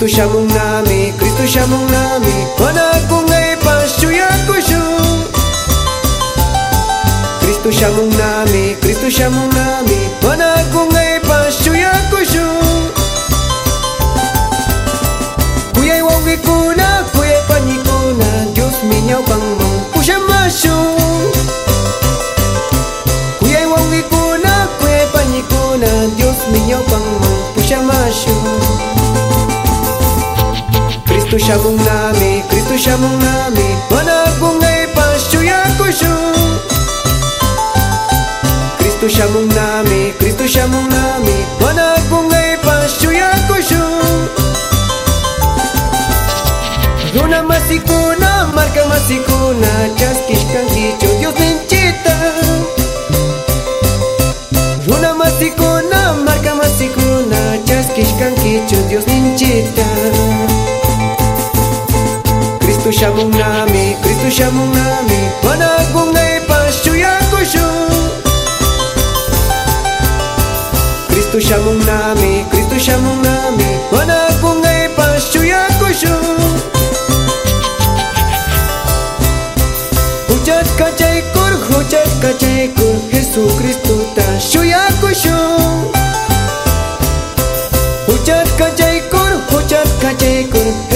Kristu shamung nami, Kristu shamung nami Mana aku ngai pasuya kusyu Kristu shamung nami, Kristu shamung nami Mana e ngai pasuya Kuyay wang ikuna Kwe panikuna Dios miño pang mang pushamashu Kristu shabung nami Kristu shabung nami Managungay pashuyakushu Kristu shabung nami Kristu shabung nami Managungay Runa masikuna, marca masikuna Chaskish kankicho, Dios ninchita Runa masikuna, marca masikuna Chaskish kankicho, Dios ninchita Cristo shamung nami, Cristo shamung nami Wana kungay pashuya kushu Cristo shamung nami, Cristo shamung nami Jesucristo ta shuya kushu Hujat kachay kur, hujat kachay kur